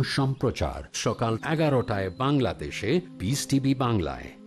সম্প্রচার সকাল এগারোটায় বাংলাদেশে পিস টিভি বাংলায়।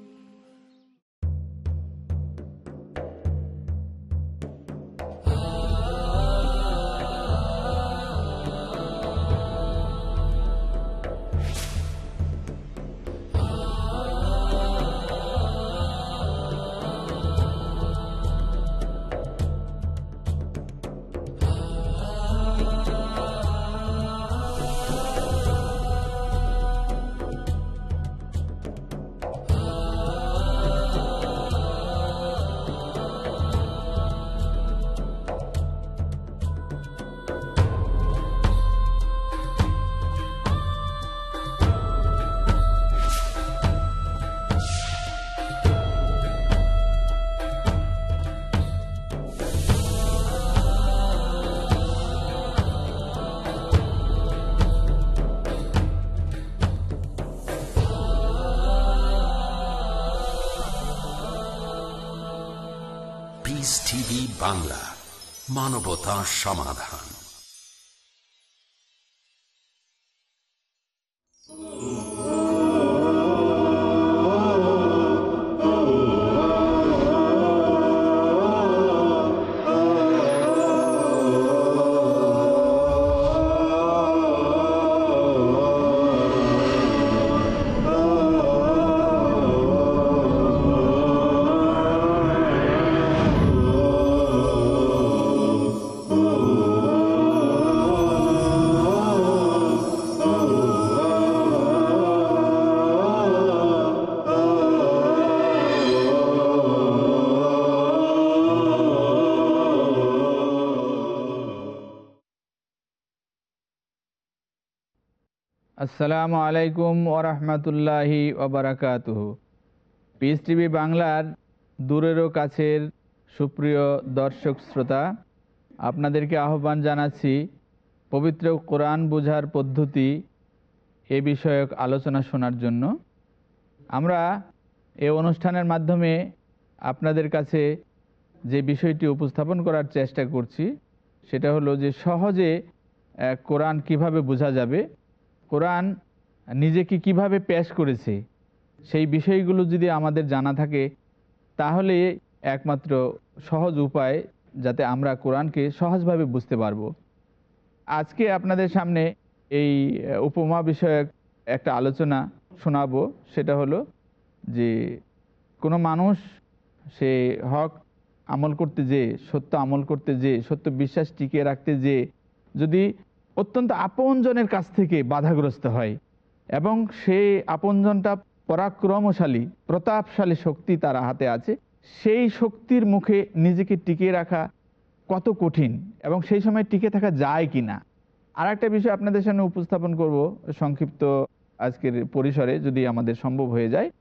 বাংলা মানবতা সমাধান। আসসালামু আলাইকুম ওরহমতুল্লাহি ওবরাকাতুহ পিস টিভি বাংলার দূরেরও কাছের সুপ্রিয় দর্শক শ্রোতা, আপনাদেরকে আহ্বান জানাচ্ছি, পবিত্র কোরআন বোঝার পদ্ধতি এ বিষয়ক আলোচনা শোনার জন্য। আমরা এ অনুষ্ঠানের মাধ্যমে আপনাদের কাছে যে বিষয়টি উপস্থাপন করার চেষ্টা করছি, সেটা হলো যে সহজে কোরআন কীভাবে বোঝা যাবে কোরআন নিজেকে কীভাবে পেশ করেছে, সেই বিষয়গুলো যদি আমাদের জানা থাকে, তাহলে একমাত্র সহজ উপায় যাতে আমরা কোরআনকে সহজভাবে বুঝতে পারব। আজকে আপনাদের সামনে এই উপমা বিষয়ক একটা আলোচনা শোনাবো, সেটা হলো যে কোনো মানুষ সে হক আমল করতে যে, সত্য আমল করতে যে, সত্য বিশ্বাস টিকিয়ে রাখতে যে, যদি অত্যন্ত আপনজনের কাছ থেকে বাধাগ্রস্ত হয় এবং সে আপনজনটা পরাক্রমশালী, প্রতাপশালী শক্তি তার হাতে আছে। সেই শক্তির মুখে নিজেকে টিকিয়ে রাখা কত কঠিন এবং সেই সময় টিকে থাকা যায় কি না? আর একটা বিষয় আপনাদের সামনে উপস্থাপন করব সংক্ষিপ্ত আজকের পরিসরে যদি আমাদের সম্ভব হয়ে যায়।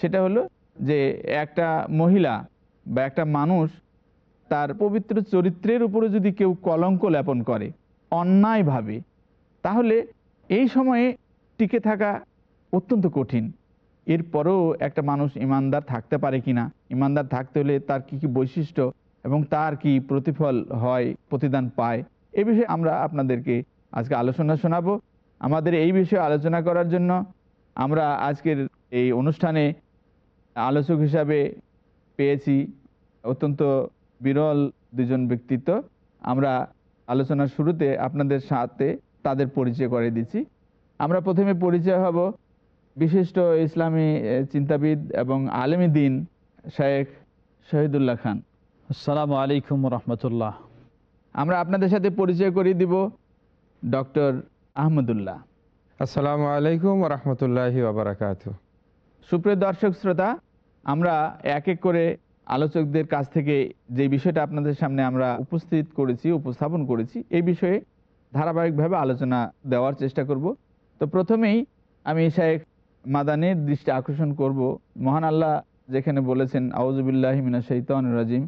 সেটা হলো যে একটা মহিলা বা একটা মানুষ তার পবিত্র চরিত্রের উপরে যদি কেউ কলঙ্ক লেপন করে অন্যায়ভাবে, তাহলে এই সময়ে টিকে থাকা অত্যন্ত কঠিন। এরপরেও একটা মানুষ ইমানদার থাকতে পারে কিনা ইমানদার থাকতে হলে তার কি কি বৈশিষ্ট্য এবং তার কি প্রতিফল হয়, প্রতিদান পায়, এ বিষয়ে আমরা আপনাদেরকে আজকে আলোচনা শোনাবো। আমাদের এই বিষয়ে আলোচনা করার জন্য আমরা আজকের এই অনুষ্ঠানে আলোচক হিসাবে পেয়েছি অত্যন্ত বিরল দুজন ব্যক্তিত্ব। আমরা আলোচনার শুরুতে আপনাদের সাথে তাদের পরিচয় করে দিচ্ছি। আমরা প্রথমে পরিচয় হব বিশিষ্ট ইসলামী চিন্তাবিদ এবং আলেমী দিন শেখ শহীদুল্লাহ খান। আসসালামু আলাইকুম রহমতুল্লাহ। আমরা আপনাদের সাথে পরিচয় করিয়ে দিব ডক্টর আহমদুল্লাহ। আসসালামু আলাইকুম রহমতুল্লাহি ওবরাকাত সুপ্রিয় দর্শক শ্রোতা আমরা এক এক করে আলোচকদের কাছ থেকে যে বিষয়টা আপনাদের সামনে আমরা উপস্থিত করেছি, উপস্থাপন করেছি এই বিষয়ে ধারাবাহিকভাবে আলোচনা দেওয়ার চেষ্টা করব। তো প্রথমেই আমি শেখ মাদানের দৃষ্টি আকর্ষণ করব। মহান আল্লাহ যেখানে বলেছেন আউজুবিল্লাহ মিনা শৈতান রাজিম।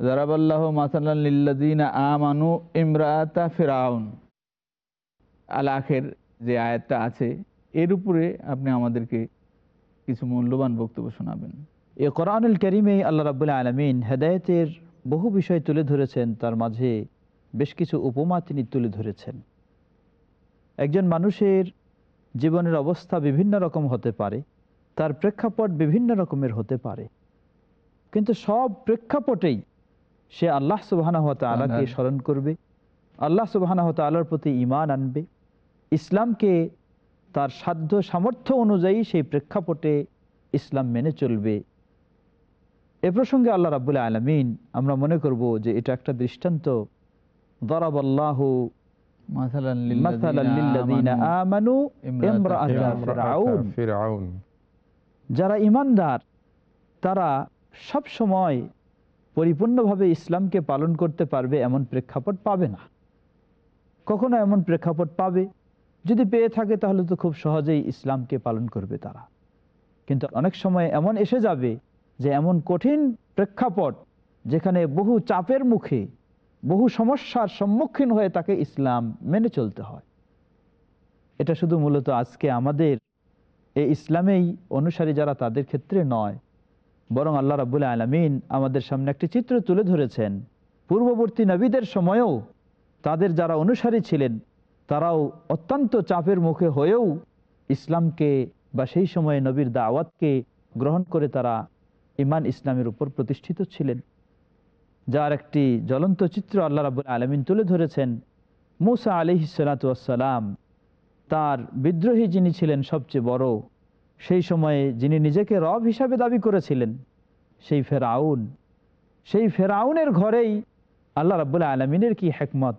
জারাবাল্লাহ মাসাল্লাদিন আমানু ইমরাতা ফেরাউন। আল আখের যে আয়াতটা আছে, এর উপরে আপনি আমাদেরকে কিছু মূল্যবান বক্তব্য শোনাবেন। এ কোরআনুল করিমে আল্লাহ রাবুল্লাহ আলমিন হেদায়েতের বহু বিষয় তুলে ধরেছেন তার মাঝে বেশ কিছু উপমা তিনি তুলে ধরেছেন। একজন মানুষের জীবনের অবস্থা বিভিন্ন রকম হতে পারে তার প্রেক্ষাপট বিভিন্ন রকমের হতে পারে। কিন্তু সব প্রেক্ষাপটেই সে আল্লাহ সুবাহানা হতে আলাকে স্মরণ করবে আল্লাহ সুবাহানা হতে আল্লাহর প্রতি ইমান আনবে। ইসলামকে তার সাধ্য সামর্থ্য অনুযায়ী সেই প্রেক্ষাপটে ইসলাম মেনে চলবে। এ প্রসঙ্গে আল্লাহ রাবুল আলমিন আমরা মনে করব যে এটা একটা দৃষ্টান্ত। দরাবাল্লাহ যারা ইমানদার তারা সব সময় পরিপূর্ণভাবে ইসলামকে পালন করতে পারবে এমন প্রেক্ষাপট পাবে না। কখনো এমন প্রেক্ষাপট পাবে? যদি পেয়ে থাকে তাহলে তো খুব সহজেই ইসলামকে পালন করবে তারা। কিন্তু অনেক সময় এমন এসে যাবে যে এমন কঠিন প্রেক্ষাপট যেখানে বহু চাপের মুখে, বহু সমস্যার সম্মুখীন হয়ে তাকে ইসলাম মেনে চলতে হয়। এটা শুধু মূলত আজকে আমাদের এই ইসলামেই অনুসারী যারা তাদের ক্ষেত্রে নয়, বরং আল্লাহ রাবুল আলমিন আমাদের সামনে একটি চিত্র তুলে ধরেছেন। পূর্ববর্তী নবীদের সময়েও তাদের যারা অনুসারী ছিলেন, তারাও অত্যন্ত চাপের মুখে হয়েও ইসলামকে বা সেই সময়ে নবীর দাওয়াতকে গ্রহণ করে তারা ইমান ইসলামের উপর প্রতিষ্ঠিত ছিলেন। যার একটি জ্বলন্ত চিত্র আল্লাহ রাবুল আলমিন তুলে ধরেছেন, মুসা আলিহ সালাতাম তার বিদ্রোহী যিনি ছিলেন সবচেয়ে বড়, সেই সময়ে যিনি নিজেকে রব হিসাবে দাবি করেছিলেন, সেই ফেরাউন। সেই ফেরাউনের ঘরেই আল্লাহ রাবুল আলমিনের কি হেকমত?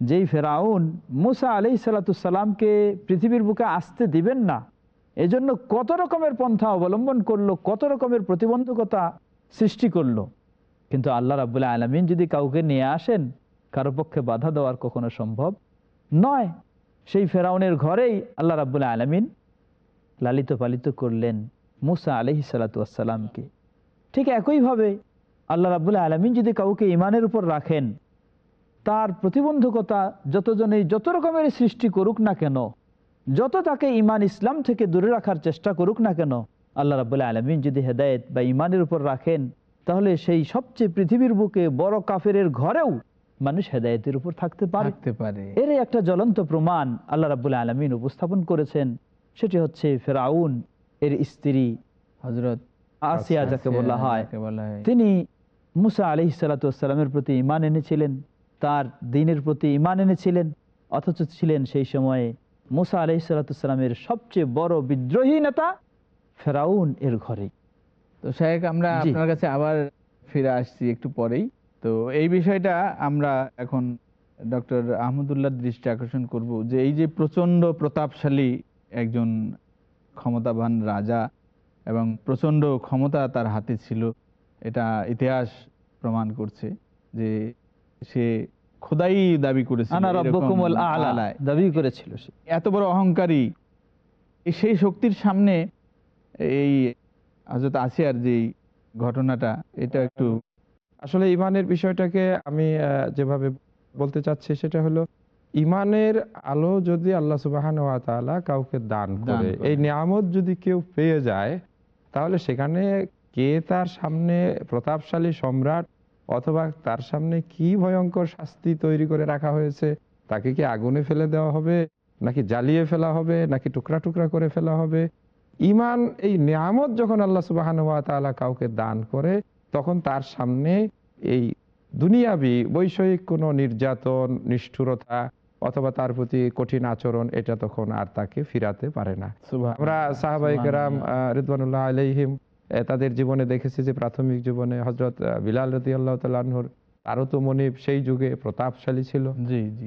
যেই ফেরাউন মুসা আলি সালাতামকে পৃথিবীর বুকে আসতে দিবেন না এজন্য কত রকমের পন্থা অবলম্বন করল, কত রকমের প্রতিবন্ধকতা সৃষ্টি করল। কিন্তু আল্লাহ রাবুল্লাহ আলমিন যদি কাউকে নিয়ে আসেন, কারও পক্ষে বাধা দেওয়ার কখনো সম্ভব নয়। সেই ফেরাউনের ঘরেই আল্লাহ রাবুল্লাহ আলমিন লালিত পালিত করলেন মুসা আলহি সালাতামকে ঠিক একইভাবে আল্লাহ রাবুল্লাহ আলমিন যদি কাউকে ইমানের উপর রাখেন, তার প্রতিবন্ধকতা যতজনেই যত রকমের সৃষ্টি করুক না কেন যত তাকে ইমান ইসলাম থেকে দূরে রাখার চেষ্টা করুক না কেন আল্লাহ রাবুল্লাহ আলমিন যদি হেদায়েত বা ইমানের উপর রাখেন তাহলে সেই সবচেয়ে পৃথিবীর বুকে বড় কাফের ঘরেও মানুষ হেদায়েতের উপর থাকতে পারে। এর একটা জ্বলন্ত প্রমাণ আল্লাহ রাবুল্লাহ আলমিন উপস্থাপন করেছেন সেটি হচ্ছে ফেরাউন এর স্ত্রী হজরত আসিয়া হয়। যাকে বলা হয়। তিনি মুসা আলি সালাতামের প্রতি ইমান এনেছিলেন তার দিনের প্রতি ইমান এনেছিলেন অথচ ছিলেন সেই সময়ে মুসা আলি সালাতামের সবচেয়ে বড় বিদ্রোহী নেতা ফেরাউন এর ঘরে। তো শাহেক আমরা আপনার কাছে আবার ফিরে আসছি একটু পরেই। তো এই বিষয়টা আমরা এখন ডক্টর আহমদুল্লাহ দৃষ্টি আকর্ষণ করব যে এই যে প্রচণ্ড প্রতাপশালী একজন ক্ষমতাবান রাজা এবং প্রচণ্ড ক্ষমতা তার হাতে ছিল এটা ইতিহাস প্রমাণ করছে যে সে খোদাই দাবি করেছিল আনা এরকম রব্বকুমুল আলা আলায়। দাবি করেছিল এত বড় অহংকারী সেই শক্তির সামনে এই হজরত আসিয়ার যে ঘটনাটা এটা একটু আসলে ইমানের বিষয়টাকে আমি যেভাবে বলতে চাচ্ছি সেটা হলো ইমানের আলো যদি আল্লাহ সুবাহান কাউকে দান করে। এই নিয়ামত যদি কেউ পেয়ে যায় তাহলে সেখানে কে তার সামনে প্রতাপশালী সম্রাট অথবা তার সামনে কি ভয়ঙ্কর শাস্তি তৈরি করে রাখা হয়েছে? তাকে কি আগুনে ফেলে দেওয়া হবে? নাকি জ্বালিয়ে ফেলা হবে? নাকি টুকরা টুকরা করে ফেলা হবে? ইমান এই নিয়ামত যখন আল্লাহ সুবাহান কাউকে দান করে তখন তার সামনে এই দুনিয়াবি বৈষয়িক কোনো নির্যাতন নিষ্ঠুরতা অথবা তার প্রতি কঠিন আচরণ এটা তখন আর তাকে ফিরাতে পারে না। আমরা সাহাবাইকেরাম রিদওয়ানুল্লাহ আলাইহিম এ, তাদের জীবনে দেখেছি যে প্রাথমিক জীবনে হজরত বিলাল রতি আল্লাহ তাল্লাহর তারও তো মনিব সেই যুগে প্রতাপশালী ছিল।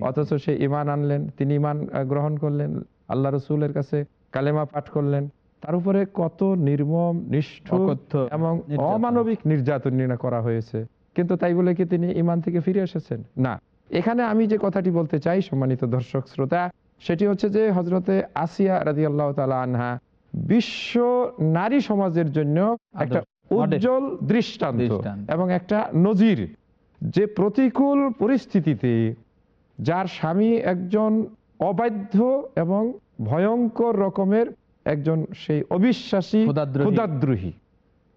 অথচ সে ইমান আনলেন তিনি ইমান গ্রহণ করলেন আল্লাহ রসুলের কাছে কালেমা পাঠ করলেন। তার উপরে কত নির্মম নিষ্ঠুর এবং। অমানবিক নির্যাতন করা হয়েছে। কিন্তু তাই বলে কি তিনি ইমান থেকে ফিরে এসেছেন? না। এখানে আমি যে কথাটি বলতে চাই সম্মানিত দর্শক শ্রোতা সেটি হচ্ছে যে হজরতে আসিয়া রাজি আল্লাহ তালা আনহা বিশ্ব নারী সমাজের জন্য একটা উজ্জ্বল দৃষ্টান্ত। এবং একটা নজির যে প্রতিকূল পরিস্থিতিতে যার স্বামী একজন অবাধ্য এবং ভয়ঙ্কর রকমের একজন সেই অবিশ্বাসী ক্ষুদাদ্রোহী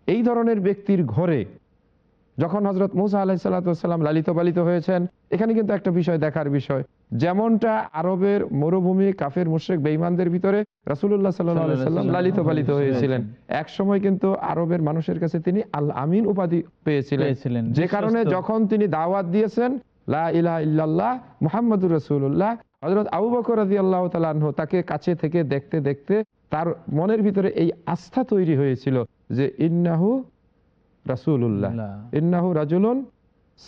এই ধরনের ব্যক্তির ঘরে যখন হজরত মুসা আলাহ সাল্লাম লালিত পালিত হয়েছেন এখানে কিন্তু একটা বিষয় দেখার বিষয়। যেমনটা আরবের মরুভূমি কাফের মুশ্রেক বেইমানদের ভিতরে রাসুল্লাহ সাল্লাম লালিত পালিত হয়েছিলেন। এক সময় কিন্তু আরবের মানুষের কাছে তিনি আল আমিন উপাধি পেয়েছিলেন। যে কারণে যখন তিনি দাওয়াত দিয়েছেন লা ইলাহা ইল্লাল্লাহ মুহাম্মদুর রসুল্লাহ হজরত আবু বকর রাজি আল্লাহ তালাহ তাকে কাছে থেকে দেখতে দেখতে তার মনের ভিতরে এই আস্থা তৈরি হয়েছিল যে ইন্নাহু রাসুল্লাহ ইন্নাহু রাজুলুন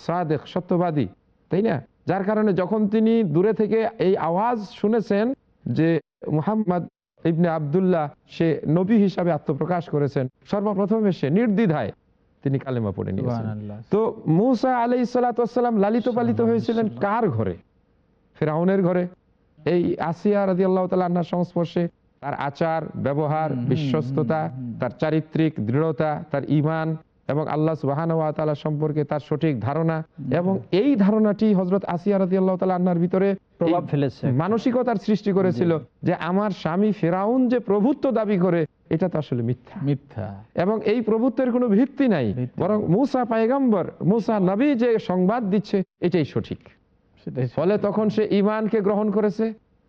সাদেক সত্যবাদী তাই না? যার কারণে যখন তিনি দূরে থেকে এই আওয়াজ শুনেছেন যে মুহাম্মদ ইবনে আবদুল্লাহ সে নবী হিসাবে আত্মপ্রকাশ করেছেন সর্বপ্রথমে সে নির্দ্বিধায় তিনি কালেমা পড়ে নিয়েছেন। তো মুসা আলাই সালাতাম লালিত পালিত হয়েছিলেন কার ঘরে? ফেরাউনের ঘরে। এই আসিয়া রাজি আল্লাহ তাল্লাহার সংস্পর্শে তার আচার ব্যবহার বিশ্বস্ততা তার চারিত্রিক দৃঢ়তা তার ইমান এবং আল্লাহ সুবাহান তালা সম্পর্কে তার সঠিক ধারণা এবং এই ধারণাটি হজরত আসিয়া রাজি আল্লাহ তাল্লাহার ভিতরে প্রভাব ফেলেছে। মানসিকতার সৃষ্টি করেছিল যে আমার স্বামী ফেরাউন যে প্রভুত্ব দাবি করে এটা তো আসলে মিথ্যা। মিথ্যা। এবং এই প্রভুত্বের কোনো ভিত্তি নাই বরং মুসা পায়গাম্বর মুসা নবী যে সংবাদ দিচ্ছে এটাই সঠিক। ফলে তখন সে ইমানকে গ্রহণ করেছে।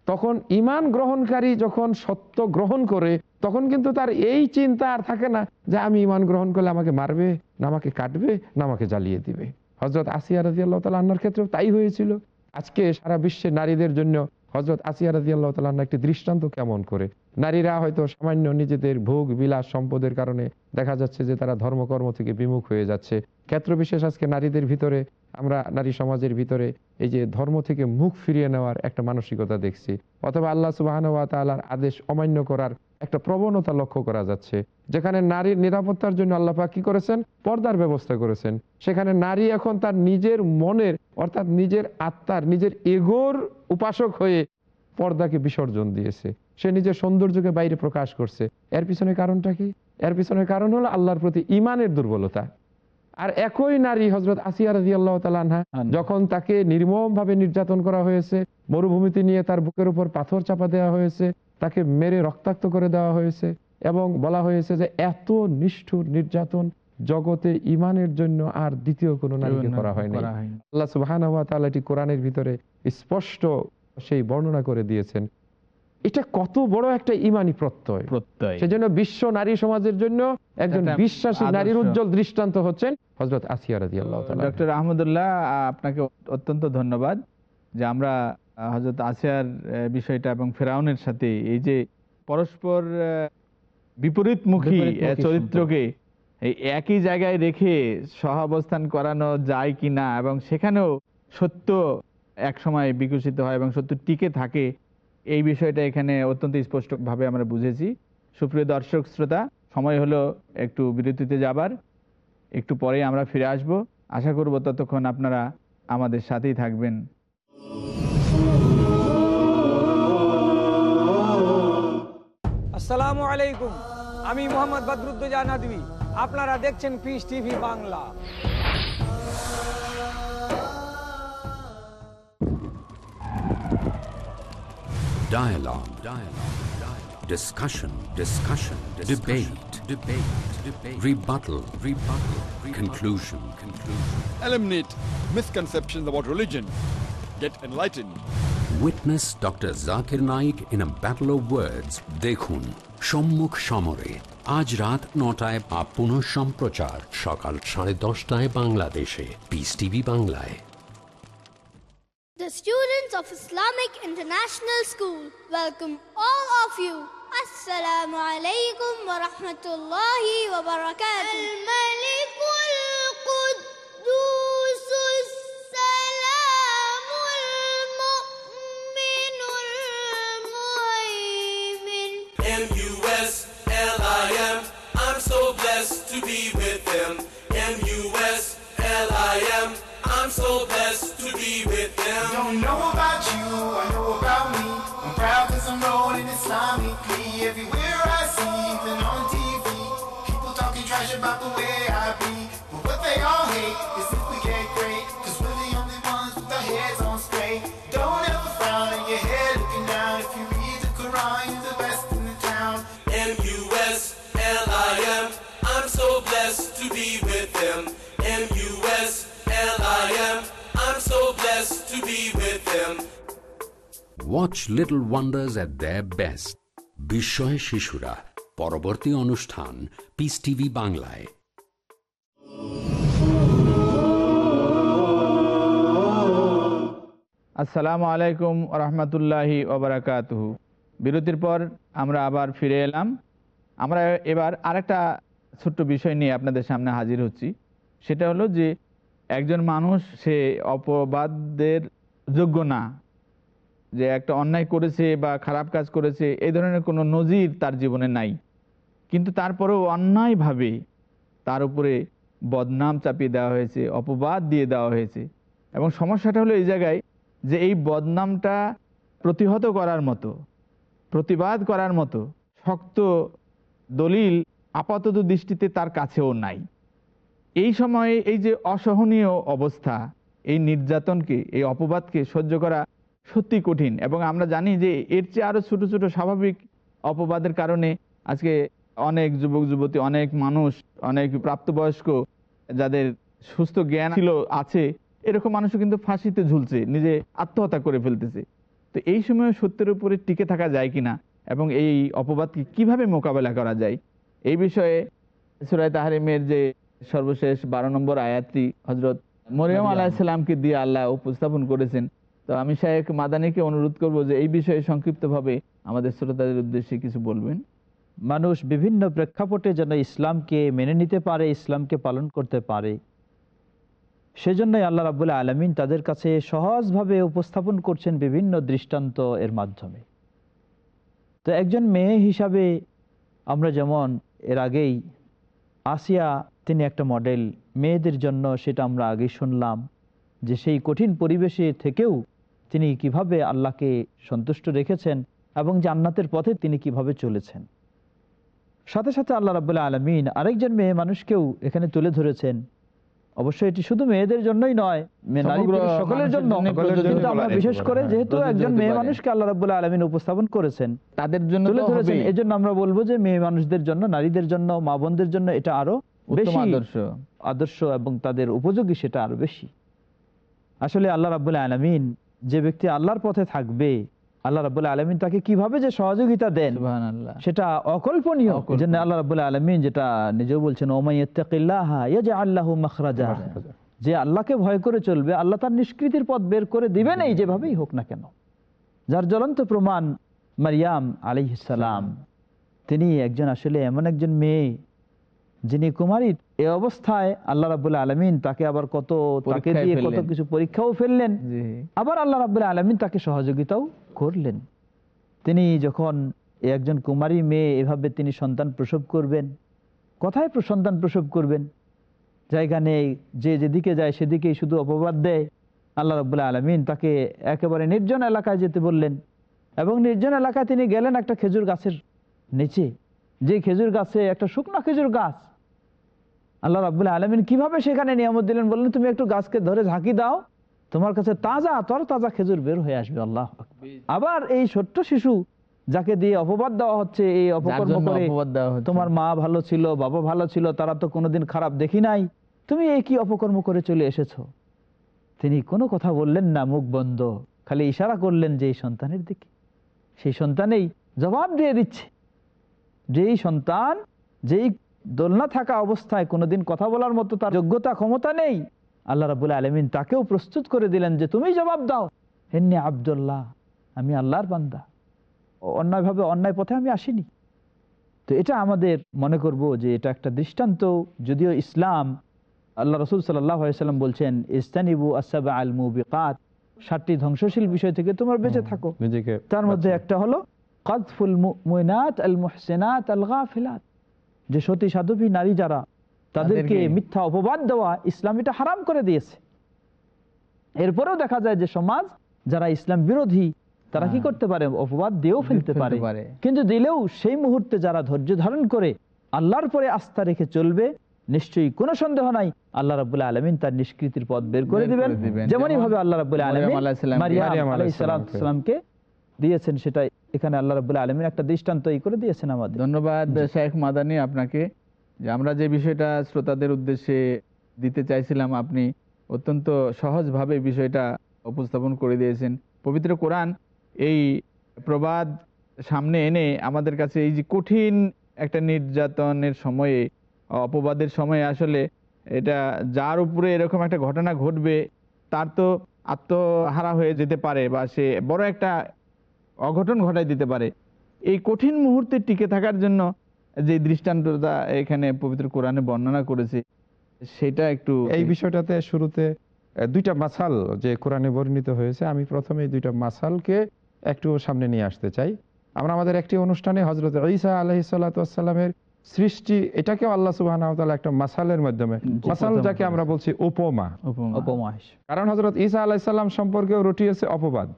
তখন ইমান গ্রহণকারী যখন সত্য গ্রহণ করে তখন কিন্তু তার এই চিন্তা আর থাকে না যে আমি ইমান গ্রহণ করলে আমাকে মারবে, না আমাকে কাটবে, না আমাকে জ্বালিয়ে দিবে। হজরত আসিয়া রাজি আল্লাহ তালা আন্নার ক্ষেত্রেও তাই হয়েছিল। আজকে সারা বিশ্বের নারীদের জন্য হজরত আসিয়া রাজি আল্লাহ তালা একটি দৃষ্টান্ত কেমন করে? নারীরা হয়তো সামান্য নিজেদের ভোগ, বিলাস, সম্পদের কারণে দেখা যাচ্ছে যে তারা ধর্মকর্ম থেকে বিমুখ হয়ে যাচ্ছে। ক্ষেত্র বিশেষ আজকে নারীদের ভিতরে, আমরা নারী সমাজের ভিতরে এই যে ধর্ম থেকে মুখ ফিরিয়ে নেওয়ার একটা মানসিকতা দেখছি। অথবা আল্লাহ সুবাহান তালার আদেশ অমান্য করার একটা প্রবণতা লক্ষ্য করা যাচ্ছে। যেখানে নারীর নিরাপত্তার জন্য আল্লাহ পাক কি করেছেন? পর্দার ব্যবস্থা করেছেন। সেখানে নারী এখন তার নিজের মনের অর্থাৎ নিজের আত্মার নিজের এগোর উপাসক হয়ে পর্দাকে বিসর্জন দিয়েছে। সে নিজের সৌন্দর্যকে বাইরে প্রকাশ করছে। এর পিছনে কারণটা কি? এর পিছনে কারণ হলো আল্লাহর প্রতি ইমানের দুর্বলতা। আর একই নারী হজরত আসিয়া রাজি আল্লাহ তালানহা যখন তাকে নির্মম ভাবে নির্যাতন করা হয়েছে মরুভূমিতে নিয়ে তার বুকের উপর পাথর চাপা দেওয়া হয়েছে তাকে মেরে রক্তাক্ত করে দেওয়া হয়েছে এবং বলা হয়েছে যে এত নিষ্ঠুর নির্যাতন জগতে ইমানের জন্য আর দ্বিতীয় কোনো নারীকে করা হয়নি। আল্লাহ সুবাহান এটি কোরআনের ভিতরে স্পষ্ট সেই বর্ণনা করে দিয়েছেন। এটা কত বড় একটা ইমানি প্রত্যয়। প্রত্যয়। সেজন্য বিশ্ব নারী সমাজের জন্য একজন বিশ্বাসী নারীর উজ্জ্বল দৃষ্টান্ত হচ্ছেন হজরত আসিয়া রাজি আল্লাহ ডক্টর আহমদুল্লাহ আপনাকে অত্যন্ত ধন্যবাদ যে আমরা হজরত আসিয়ার বিষয়টা এবং ফেরাউনের সাথে এই যে পরস্পর বিপরীতমুখী চরিত্রকে একই জায়গায় রেখে সহাবস্থান করানো যায় কি না এবং সেখানেও সত্য এক সময় বিকশিত হয় এবং সত্য টিকে থাকে এই বিষয়টা এখানে অত্যন্ত স্পষ্টভাবে আমরা বুঝেছি। সুপ্রিয় দর্শক শ্রোতা সময় হলো একটু বিরতিতে যাবার একটু পরে আমরা ফিরে আসব। আশা করব ততক্ষণ আপনারা আমাদের সাথেই থাকবেন। আসসালামু আলাইকুম আমি মোহাম্মদ বদরুদ্দোজা নদী আপনারা দেখছেন Peace TV Bangla Dialogue. Dialogue. Dialogue. Discussion. Discussion. Debate. Debate. Debate. Rebuttal. Rebuttal. Conclusion. Conclusion. eliminate misconceptions about religion, get enlightened. Witness Dr. Zakir Naik in a battle of words. দেখুন সম্মুখ সমরে আজ রাত নটায় বা পুনঃ সম্প্রচার সকাল সাড়ে দশটায় বাংলাদেশে পিস টিভি বাংলায় The students of Islamic International School welcome all of you. Assalamu alaikum wa rahmatullahi wa barakatuh. Watch little wonders at the best বিস্ময় শিশুরা, পরবর্তী অনুষ্ঠান পিস টিভি বাংলায়। আসসালামু আলাইকুম রহমতুল্লাহি ওবরাকাতহু বিরতির পর আমরা আবার ফিরে এলাম। আমরা এবার আরেকটা ছোট্ট বিষয় নিয়ে আপনাদের সামনে হাজির হচ্ছি। সেটা হলো যে, একজন মানুষ সে অপবাদের যোগ্য না। যে একটা অন্যায় করেছে বা খারাপ কাজ করেছে এই ধরনের কোনো নজির তার জীবনে নাই। কিন্তু তারপরেও অন্যায়ভাবে তার উপরে বদনাম চাপিয়ে দেওয়া হয়েছে, অপবাদ দিয়ে দেওয়া হয়েছে। এবং সমস্যাটা হলো এই জায়গায় যে এই বদনামটা প্রতিহত করার মতো, প্রতিবাদ করার মতো শক্ত দলিল আপাতত দৃষ্টিতে তার কাছেও নাই। এই সময়ে এই যে অসহনীয় অবস্থা, এই নির্যাতনকে, এই অপবাদকে সহ্য করা সত্যি কঠিন। এবং আমরা জানি যে এর চেয়ে আরও ছোটো ছোটো স্বাভাবিক অপবাদের কারণে আজকে অনেক যুবক যুবতী অনেক মানুষ অনেক প্রাপ্তবয়স্ক যাদের সুস্থ জ্ঞান ছিল আছে এরকম মানুষও কিন্তু ফাঁসিতে ঝুলছে নিজে আত্মহত্যা করে ফেলতেছে। তো এই সময় সত্যের উপরে টিকে থাকা যায় কিনা এবং এই অপবাদকে কীভাবে মোকাবেলা করা যায় এই বিষয়ে সুরায় তাহারিমের যে সর্বশেষ বারো নম্বর আয়াতটি হজরত মরিয়ম আলাহিসাল্লামকে দিয়ে আল্লাহ উপস্থাপন করেছেন। তো আমি শাহেক মাদানিকে অনুরোধ করব যে এই বিষয়ে সংক্ষিপ্তভাবে আমাদের শ্রোতাদের উদ্দেশ্যে কিছু বলবেন। মানুষ বিভিন্ন প্রেক্ষাপটে যেন ইসলামকে মেনে নিতে পারে, ইসলামকে পালন করতে পারে। সেজন্যই আল্লাহ রাবুল্লাহ আলমিন তাদের কাছে সহজভাবে উপস্থাপন করছেন বিভিন্ন দৃষ্টান্ত এর মাধ্যমে। তো একজন মেয়ে হিসাবে আমরা যেমন এর আগেই আসিয়া তিনি একটা মডেল, মেয়েদের জন্য সেটা আমরা আগে শুনলাম যে সেই কঠিন পরিবেশে থেকেও তিনি কীভাবে আল্লাহকে সন্তুষ্ট রেখেছেন এবং জান্নাতের পথে তিনি কীভাবে চলেছেন। সাথে সাথে আল্লাহ রাবুল্লাহ আলমিন আরেকজন মেয়ে মানুষকেও এখানে তুলে ধরেছেন। অবশ্যই এটি শুধু মেয়েদের জন্যই নয় সকলের জন্য। জন্য কিন্তু আমরা বিশেষ করে যেহেতু একজন মেয়ে মানুষকে আল্লাহ রাবুল্লাহ আলমিন উপস্থাপন করেছেন তাদের জন্য তুলে ধরেছেন হবেই। আমরা বলব যে মেয়ে মানুষদের জন্য নারীদের জন্য মা বোনদের জন্য এটা আরও বেশি আদর্শ। আদর্শ এবং তাদের উপযোগী সেটা আরও বেশি। আসলে আল্লাহ রাবুল্লাহ আলমিন যে ব্যক্তি আল্লাহর পথে থাকবে আল্লাহ রাবুল্লাহ আলমিন তাকে কীভাবে যে সহযোগিতা দেন সেটা অকল্পনীয়। জন্য আল্লাহ রাবুল্লাহ আলমিন যেটা নিজেও বলছেন আল্লাহ মাখরাজা। যে আল্লাহকে ভয় করে চলবে আল্লাহ তার নিষ্কৃতির পথ বের করে দিবেন এই যেভাবেই হোক না কেন। যার জ্বলন্ত প্রমাণ মারিয়াম আলিহিসাল্লাম তিনি একজন আসলে এমন একজন মেয়ে যিনি কুমারী এ অবস্থায় আল্লাহ রাবুল্লাহ আলমিন তাকে আবার কত তাকে দিয়ে কত কিছু পরীক্ষাও ফেললেন। আবার আল্লাহ রাবুল্লাহ আলমিন তাকে সহযোগিতাও করলেন। তিনি যখন একজন কুমারী মেয়ে এভাবে তিনি সন্তান প্রসব করবেন। কোথায় সন্তান প্রসব করবেন। জায়গা নেই যে যেদিকে যায় সেদিকেই শুধু অপবাদ দেয়। আল্লাহ রবুল্লাহ আলমিন তাকে একেবারে নির্জন এলাকায় যেতে বললেন। এবং নির্জন এলাকায় তিনি গেলেন একটা খেজুর গাছের নিচে। যে খেজুর গাছে একটা শুকনো খেজুর গাছ আল্লাহ রাবুল্লাহ আলমিন কীভাবে সেখানে নিয়ামত দিলেন? বললেন তুমি একটু গাছকে ধরে ঝাঁকি দাও তোমার কাছে তাজা তর তাজা খেজুর বের হয়ে আসবে। আল্লাহ আবার এই ছোট্ট শিশু যাকে দিয়ে অপবাদ দেওয়া হচ্ছে এই অপকর্ম করে। তোমার মা ভালো ছিল বাবা ভালো ছিল তারা তো কোনোদিন খারাপ দেখি নাই। তুমি এই কি অপকর্ম করে চলে এসেছ? তিনি কোনো কথা বললেন না মুখ বন্ধ। খালি ইশারা করলেন যে এই সন্তানের দিকে। সেই সন্তানেই জবাব দিয়ে দিচ্ছে। যেই সন্তান যেই দোলনা থাকা অবস্থায় কোনোদিন কথা বলার মতো তার যোগ্যতা ক্ষমতা নেই। আল্লাহ রাবুল আলমিন তাকেও প্রস্তুত করে দিলেন যে তুমি জবাব দাও। হেন্নি আবদুল্লাহ আমি আল্লাহর বান্দা। অন্যায়ভাবে অন্যায় পথে আমি আসিনি। তো এটা আমাদের মনে করব যে এটা একটা দৃষ্টান্ত। যদিও ইসলাম আল্লাহ রসুল সাল্লাম বলছেন ইস্তানিবু আসাবা আল মুবিকাত ষাটটি ধ্বংসশীল বিষয় থেকে তোমার বেঁচে থাকো। তার মধ্যে একটা হলো কদফুল আল মুহসিনাত আল গাফিলাত যে সতী সাধবী নারী যারা তাদেরকে মিথ্যা অপবাদ দেওয়া ইসলাম এটা হারাম করে দিয়েছে এরপরেও দেখা যায় যে সমাজ যারা ইসলাম বিরোধী তারা কি হ্যাঁ। করতে পারে অপবাদ দিয়েও ফেলতে পারে। কিন্তু দিলেও সেই মুহূর্তে যারা ধৈর্য ধারণ করে আল্লাহর পরে আস্থা রেখে চলবে নিশ্চয়ই কোনো সন্দেহ নাই আল্লাহ রাবুল্লাহ আলমিন তার নিষ্কৃতির পথ বের করে দিবেন। যেমনই যেমন ভাবে আল্লাহ রাবুল্লাহ আলমিন দিয়েছেন সেটা এখানে আল্লাহ রাবুল্লাহ আলমিন একটা দৃষ্টান্ত এই করে দিয়েছেন আমাদের। ধন্যবাদ শেখ মাদানি আপনাকে যে আমরা যে বিষয়টা শ্রোতাদের উদ্দেশ্যে দিতে চাইছিলাম আপনি অত্যন্ত সহজভাবে বিষয়টা উপস্থাপন করে দিয়েছেন। পবিত্র কোরআন এই প্রবাদ সামনে এনে আমাদের কাছে এই যে কঠিন একটা নির্যাতনের সময়ে অপবাদের সময়ে আসলে এটা যার উপরে এরকম একটা ঘটনা ঘটবে তার তো আত্মহারা হয়ে যেতে পারে বা সে বড় একটা অঘটন ঘটাই দিতে পারে। এই কঠিন মুহূর্তে টিকে থাকার জন্য যে দৃষ্টান্তটা এখানে পবিত্র কোরআনে বর্ণনা করেছে সেটা একটু এই বিষয়টাতে শুরুতে দুইটা মাসাল যে কোরআনে বর্ণিত হয়েছে আমি প্রথমে দুইটা মাসালকে একটু সামনে নিয়ে আসতে চাই। আমরা আমাদের একটি অনুষ্ঠানে হজরত ঈসা আলহি সাল্লামের সৃষ্টি এটাকেও আল্লাহ সুবাহ একটা মাসালের মাধ্যমে মাসাল যাকে আমরা বলছি উপমা। উপমা। কারণ হজরত ঈসা আলাহিসাল্লাম সম্পর্কেও রটিয়েছে অপবাদ।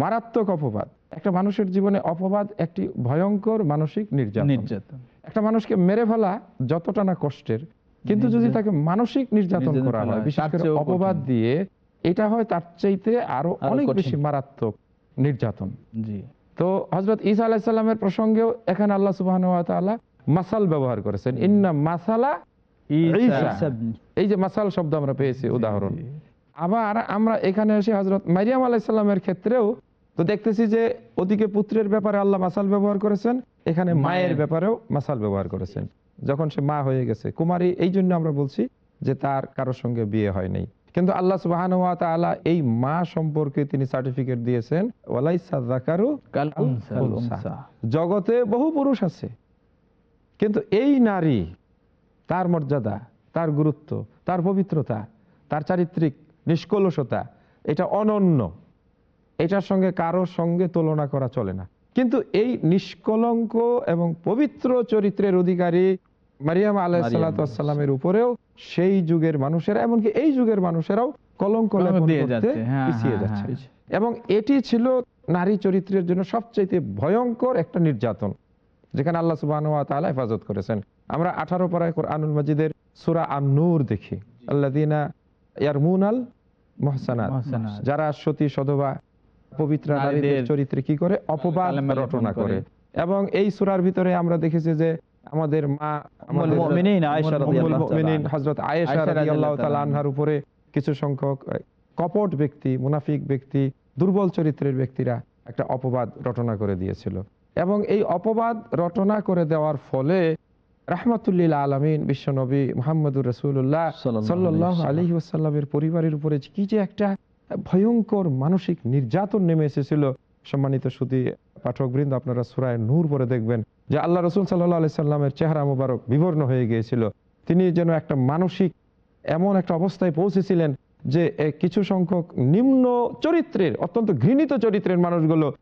মারাত্মক অপবাদ। একটা মানুষের জীবনে অপবাদ একটি ভয়ঙ্কর মানসিক নির্যাতন। নির্যাতন। একটা মানুষকে মেরে ফেলা যতটা না কষ্টের কিন্তু যদি তাকে মানসিক নির্যাতন করা হয় বিশেষ করে অপবাদ দিয়ে এটা হয় তার চাইতে আরও অনেক বেশি মারাত্মক নির্যাতন। তো হজরত ঈসা আলাহিসাল্লামের প্রসঙ্গেও এখানে আল্লাহ সুবাহ মাসাল ব্যবহার করেছেন। ইন্না মাসালা এই যে মাসাল শব্দ আমরা পেয়েছি উদাহরণ। আবার আমরা এখানে এসে হজরত মারিয়াম আলাইসাল্লামের ক্ষেত্রেও তো দেখতেছি যে ওদিকে পুত্রের ব্যাপারে আল্লাহ মাসাল ব্যবহার করেছেন এখানে মায়ের। ব্যাপারেও মাসাল ব্যবহার করেছেন যখন সে মা হয়ে গেছে কুমারী এই জন্য আমরা বলছি যে তার কারোর সঙ্গে বিয়ে হয়নি কিন্তু আল্লাহ সুবাহান এই মা সম্পর্কে তিনি সার্টিফিকেট দিয়েছেন। জগতে বহু পুরুষ আছে কিন্তু এই নারী তার মর্যাদা তার গুরুত্ব তার পবিত্রতা তার চারিত্রিক নিষ্কলসতা এটা অনন্য। এটার সঙ্গে কারোর সঙ্গে তুলনা করা চলে না। কিন্তু এই নিষ্কলঙ্ক এবং পবিত্র চরিত্রের অধিকারী মারিয়াম আলাইসাল্লামের উপরেও সেই যুগের মানুষেরা এমনকি এই যুগের মানুষেরাও কলঙ্ক হ্যাঁ, পিছিয়ে হ্যাঁ, যাচ্ছে। হ্যাঁ। এবং এটি ছিল নারী চরিত্রের জন্য সবচাইতে ভয়ঙ্কর একটা নির্যাতন যেখানে আল্লাহ সুবাহ হেফাজত করেছেন। আমরা আঠারো পারায় কোরআনুল মাজিদের সুরা আন-নূর দেখি। আল্লাদিনা ইয়ারমুনাল মহসানাত মহসানাত। যারা সতী সধবা পবিত্র নারীদের চরিত্রে কি করে? অপবাদ রটনা করে। এবং এই সুরার ভিতরে আমরা দেখেছি যে আমাদের মা আমাদের মুমিনিন আয়েশা উম্মুল রাদিয়াল্লাহু মুমিনিন তাআলা হযরত আয়েশা আয়েশা রাদিয়াল্লাহু রাদিয়াল্লাহু তাআলা তাআলা আনহার উপরে কিছু সংখ্যক কপট ব্যক্তি মুনাফিক ব্যক্তি দুর্বল চরিত্রের ব্যক্তিরা একটা অপবাদ রটনা করে দিয়েছিল। এবং এই অপবাদ রটনা করে দেওয়ার ফলে রাহমাতুল্লিল আলমিন বিশ্বনবী মোহাম্মদুর রসুল্লাহ সাল্লাহ আলাইহি আলী ওসাল্লামের পরিবারের উপরে কি যে একটা ভয়ঙ্কর মানসিক নির্যাতন নেমে এসেছিল। সম্মানিত সুদী পাঠকবৃন্দ আপনারা সুরায় নূর পরে দেখবেন যে আল্লাহ রসুল সাল্লাহ আলি সাল্লামের চেহারা মুবারক বিবর্ণ হয়ে গিয়েছিল। তিনি যেন একটা মানসিক এমন একটা অবস্থায় পৌঁছেছিলেন যে কিছু সংখ্যক নিম্ন চরিত্রের অত্যন্ত ঘৃণিত চরিত্রের মানুষগুলো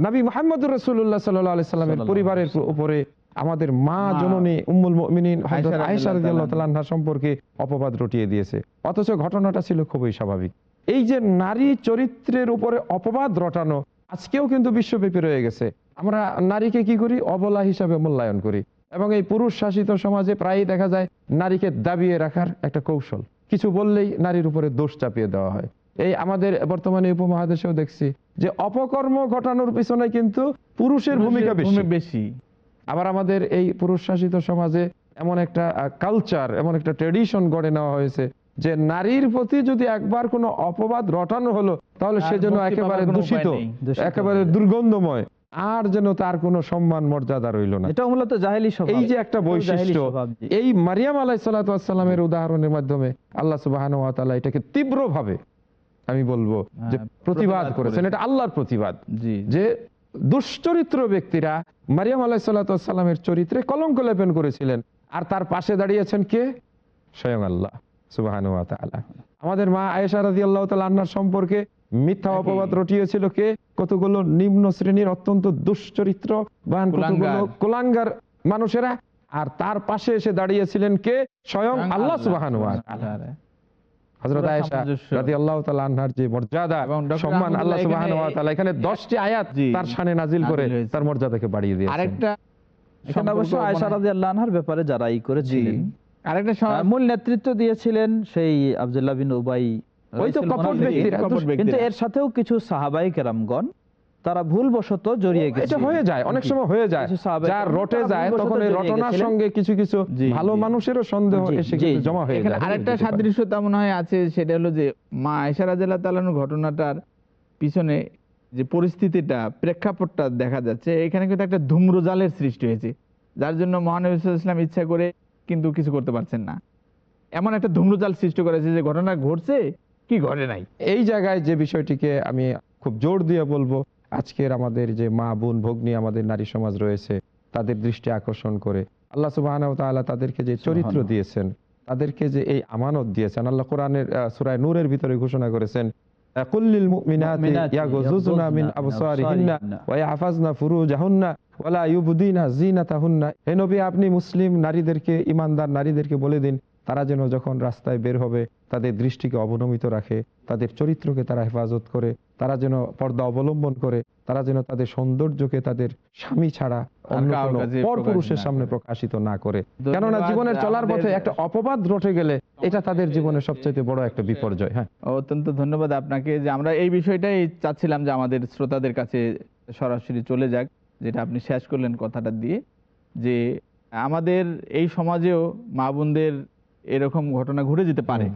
নবী মোহাম্মদুর রসুল্লাহ সাল্লাহ আলি সাল্লামের পরিবারের উপরে আমাদের মা জননী উম্মুল মুমিনিন হযরত আয়েশা রাদিয়াল্লাহু তাআলা তাআলা সম্পর্কে অপবাদ রটিয়ে দিয়েছে। অথচ ঘটনাটা ছিল খুবই স্বাভাবিক। এই যে নারী চরিত্রের উপরে অপবাদ রটানো আজকেও কিন্তু বিশ্বব্যাপী রয়ে গেছে। আমরা নারীকে কি করি? অবলা হিসাবে মূল্যায়ন করি। এবং এই পুরুষ শাসিত সমাজে প্রায়ই দেখা যায় নারীকে দাবিয়ে রাখার একটা কৌশল। কিছু বললেই নারীর উপরে দোষ চাপিয়ে দেওয়া হয়। এই আমাদের বর্তমানে উপমহাদেশেও দেখছি যে অপকর্ম ঘটানোর পিছনে কিন্তু পুরুষের ভূমিকা বেশি। আবার আমাদের এই পুরুষ শাসিত সমাজে এমন একটা কালচার এমন একটা ট্রেডিশন গড়ে নেওয়া হয়েছে যে নারীর প্রতি যদি একবার কোনো অপবাদ রটানো হলো তাহলে সেজন্য একেবারে দূষিত একেবারে দুর্গন্ধময় আর যেন তার কোনো সম্মান মর্যাদা রইল না। এটা মূলত জাহেলি স্বভাব। এই যে একটা বৈশিষ্ট্য এই মারিয়াম সাল্লামের উদাহরণের মাধ্যমে আল্লাহ সুবাহ এটাকে তীব্রভাবে আমি বলব যে হ্যাঁ, প্রতিবাদ করেছেন। এটা আল্লাহর প্রতিবাদ যে দুশ্চরিত্র ব্যক্তিরা মারিয়াম আলাহিসাল্লামের চরিত্রে কলঙ্ক লেপন করেছিলেন। আর তার পাশে দাঁড়িয়েছেন কে? স্বয়ং আল্লাহ সুবাহানু ওয়া আমাদের মা আয়েশা রাজি আল্লাহ আন্নার সম্পর্কে মিথ্যা অপবাদ রটিয়েছিল কে? কতগুলো নিম্ন শ্রেণির অত্যন্ত দুশ্চরিত্র বান কতগুলো কোলাঙ্গার। মানুষেরা। আর তার পাশে এসে দাঁড়িয়েছিলেন কে? স্বয়ং আল্লাহ সুবাহানু ওয়া পুরো আয়েশা। রাদিয়াল্লাহু তাআলা আনহার যে মর্যাদা সম্মান আল্লাহ এখানে- এখানে 10টি আয়াত তার নাজিল করে তার মর্যাদাকে বাড়িয়ে আরেকটা এখানে অবশ্য আয়েশা ব্যাপারে যারা ই করেছিলেন আরেকটা মূল নেতৃত্ব দিয়েছিলেন সেই আব্দুল্লাহ বিন উবাই ওই তো কপট। ব্যক্তিরা, কিন্তু এর সাথেও কিছু সাহাবাই কেরামগণ তারা ভুলবশত জড়িয়ে গেছে এটা হয়ে যায় অনেক সময় হয়ে যায়। যার রটে যায় তখন এই রটনার সঙ্গে কিছু কিছু ভালো মানুষেরও সন্দেহ এসে জমা হয়ে এখানে যায়। আরেকটা যেতে পারে। সাদৃশ্যতা মনে হয় আছে সেটা হলো যে মা আয়সার রাজাল্লাহ তালানোর ঘটনাটার পিছনে যে পরিস্থিতিটা প্রেক্ষাপটটা দেখা যাচ্ছে এখানে কিন্তু একটা ধূম্রজালের সৃষ্টি হয়েছে যার জন্য মহানবী ইসলাম ইচ্ছা করে কিন্তু কিছু করতে পারছেন না। এমন একটা ধূম্রজাল সৃষ্টি করেছে যে ঘটনা ঘটছে কি ঘটে নাই? এই জায়গায় যে বিষয়টিকে আমি খুব জোর দিয়ে বলব আজকের আমাদের যে মা বোন ভগ্নী আমাদের নারী সমাজ রয়েছে তাদের দৃষ্টি আকর্ষণ করে। আল্লাহ সুবাহ তাদেরকে যে চরিত্র দিয়েছেন তাদেরকে যে এই আমানত দিয়েছেন আল্লাহ কোরআনের সূরায় নূরের ভিতরে ঘোষণা করেছেন কুল্লিল মুমিনাতি মুমিনাতি ইয়াগুযুজনা মিন আবসারিহিন্না আবসারিহিন্না। ওয়া ইয়াহফাজনা ফুরুজাহুন্না ওয়ালা ইউবদিনা জিনাতাহুন্না হে নবী আপনি মুসলিম নারীদেরকে ইমানদার নারীদেরকে বলে দিন তারা যেন যখন রাস্তায় বের হবে তাদের দৃষ্টিকে অবনমিত রাখে। তাদের চরিত্রকে তারা হেফাজত করে তারা যেন পর্দা অবলম্বন করে তারা যেন তাদের সৌন্দর্যকে তাদের স্বামী ছাড়া অন্য না সামনে প্রকাশিত না করে। কেননা জীবনের চলার পথে একটা অপবাদ রটে গেলে এটা তাদের জীবনের সবচেয়ে বড় একটা বিপর্যয় হ্যাঁ। অত্যন্ত ধন্যবাদ আপনাকে যে আমরা এই বিষয়টাই চাচ্ছিলাম যে আমাদের শ্রোতাদের কাছে সরাসরি চলে যাক যেটা আপনি শেষ করলেন কথাটা দিয়ে যে আমাদের এই সমাজেও মা বোনদের এরকম ঘটনা ঘটে যেতে পারে।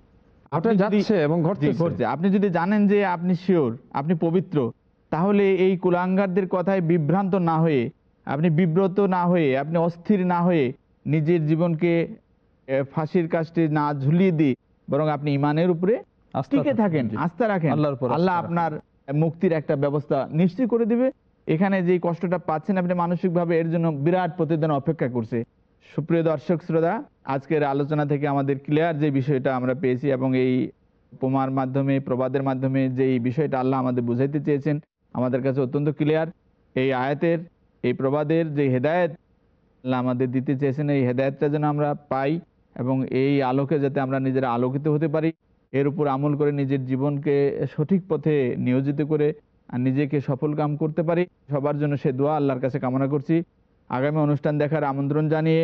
যাচ্ছে এবং ঘটছে ঘটছে। আপনি যদি জানেন যে আপনি শিওর আপনি পবিত্র তাহলে এই কুলাঙ্গারদের কথায় বিভ্রান্ত না হয়ে আপনি বিব্রত না হয়ে আপনি অস্থির না হয়ে নিজের জীবনকে ফাঁসির কাজটি না ঝুলিয়ে দিয়ে বরং আপনি ইমানের উপরে টিকে থাকেন আস্থা রাখেন। আল্লাহ আপনার মুক্তির একটা ব্যবস্থা নিশ্চয় করে দিবে। এখানে যে কষ্টটা পাচ্ছেন আপনি মানসিকভাবে এর জন্য বিরাট প্রতিদান অপেক্ষা করছে। সুপ্রিয় দর্শক শ্রোতা, আজকের আলোচনা থেকে আমাদের ক্লিয়ার যে বিষয়টা আমরা পেয়েছি এবং এই উপমার মাধ্যমে, প্রবাদের মাধ্যমে যে এই বিষয়টা আল্লাহ আমাদের বুঝাইতে চেয়েছেন, আমাদের কাছে অত্যন্ত ক্লিয়ার এই আয়াতের, এই প্রবাদের যে হেদায়েত, আল্লাহ আমাদের দিতে চেয়েছেন, এই হেদায়েতটা যেন আমরা পাই এবং এই আলোকে যাতে আমরা নিজেরা আলোকিত হতে পারি, এর উপর আমল করে নিজের জীবনকে সঠিক পথে নিয়োজিত করে নিজেকে সফল কাম করতে পারি, সবার জন্য সে দোয়া আল্লাহর কাছে কামনা করছি। আগামী অনুষ্ঠান দেখার আমন্ত্রণ জানিয়ে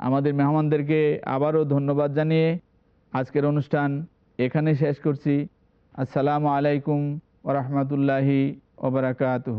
আমাদের মেহমানদেরকে আবারও ধন্যবাদ জানিয়ে আজকের অনুষ্ঠান এখানে শেষ করছি। আসসালামু আলাইকুম ওরহমতুল্লাহি ওবরাকাতহ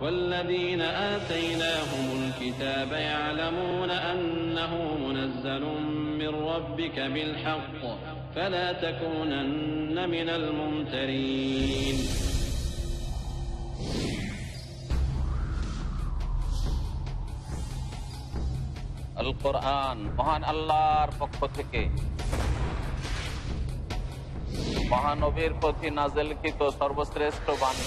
والذين آتيناهم الكتاب يعلمون أنه منزل من ربك بالحق فلا تكونن من الممترين আল কোরআন মহান আল্লাহর পক্ষ থেকে মহানবীর প্রতি নাজেলকৃত সর্বশ্রেষ্ঠ বাণী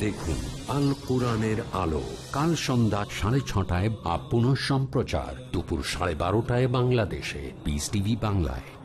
দেখুন আল কোরআনের আলো কাল সন্ধ্যা সাড়ে ছটায় বা সম্প্রচার দুপুর সাড়ে বারোটায় বাংলাদেশে পিস টিভি বাংলায়।